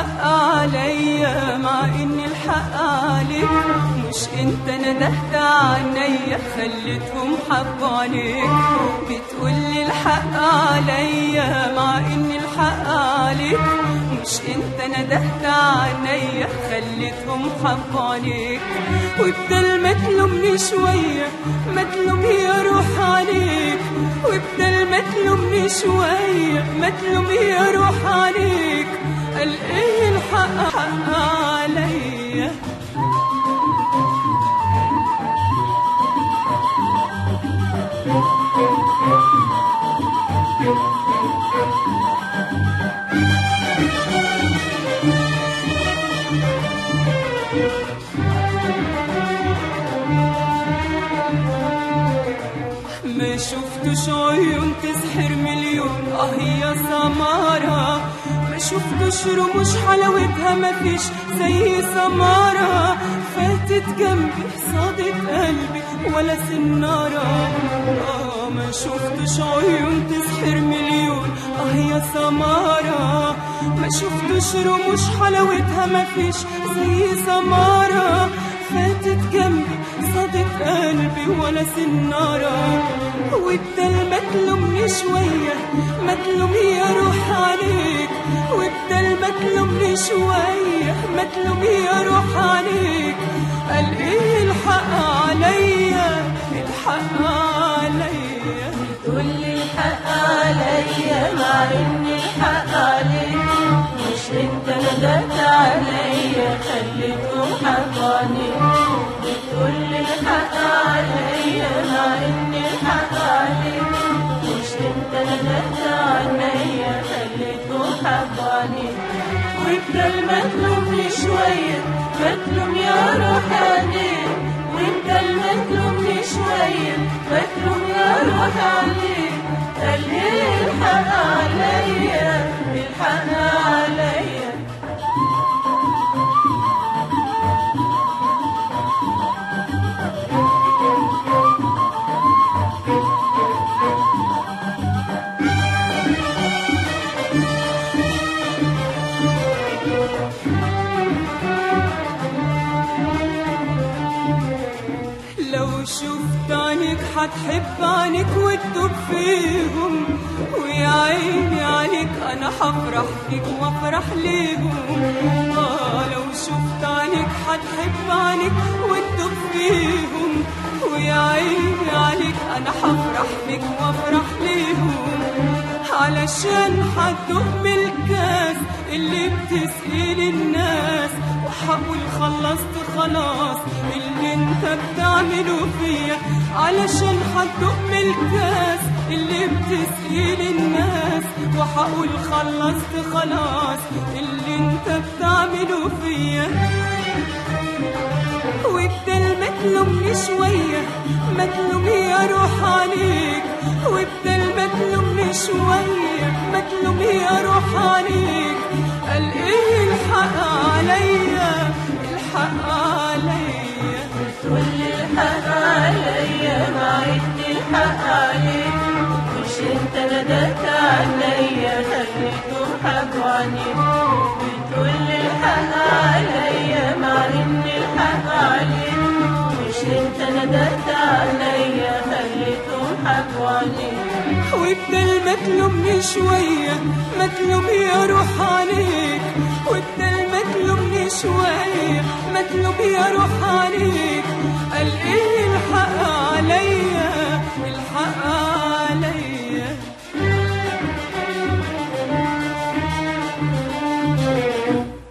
الحق عليا مع إن الحق عليك مش أنت ندهت عينيا خليتهم حبوا عليك بتقولي الحق عليا مع إن الحق عليك مش انت ندهت عينيا خليتهم حبوا عليك وبدل ما تلومني شوية ما تلومي يا روح عليك وبدل ما تلومني شوية ما تلومي يا روح عليك قال إيه الحق حق عليا؟ ما شفتش عيون تسحر مليون آه يا سمارة ما شفتش رموش حلاوتها ما فيش زي سمارة فاتت جنبي صادت قلبي ولا سنارة آه ما شفتش عيون تسحر مليون آه يا سمارة ما شفتش رموش حلاوتها ما فيش زي سمارة فاتت جنبي صادت قلبي ولا سنارة وبدل ما تلومني شوية ما تلومي يا روح عليك. وبدل ما تلومني شوية ما تلومي يا روح عليك. قال إيه الحق عليا الحق عليا. تقولي الحق عليا مع إن الحق عليك. مش إنت ندهت عليا خليتهم حقاني. بتقولي وبدل ما تلومني شوية ما تلوم يا روح عليك وبدل ما تلومني شوية ما تلوم يا روح عليك قال لي الحق هتحب عينك وتدوب فيهم. ويا عيني عليك أنا هفرح فيك وأفرح ليهم. آه لو شفت عينك هتحب عينك وتدوب فيهم. ويا عيني عليك أنا هفرح فيك وأفرح ليهم. علشان هتدوق من الكاس اللي بتسقي الناس وحقول خلصت خلاص. اللي أنت بتعمله فيا علشان هتدوق الكاس. اللي بتسقي للناس وحقول خلصت خلاص. اللي أنت بتعمله فيا وبدل ما تلومني شوية. ما تلومي يا روح عليك. وبدل ما تلومني شوية. ما تلومي يا روح عليك عليك مش انت ندهت عليا خليتهم حقاني بتقولي الحق عليا الحق عليك مش انت ندهت عليا خليتهم حقاني وبدل ما تلومني شوية ما تلومي يا روح عليك وبدل ما تلومني شوية ما تلومي يا روح عليك قال إيه الحق؟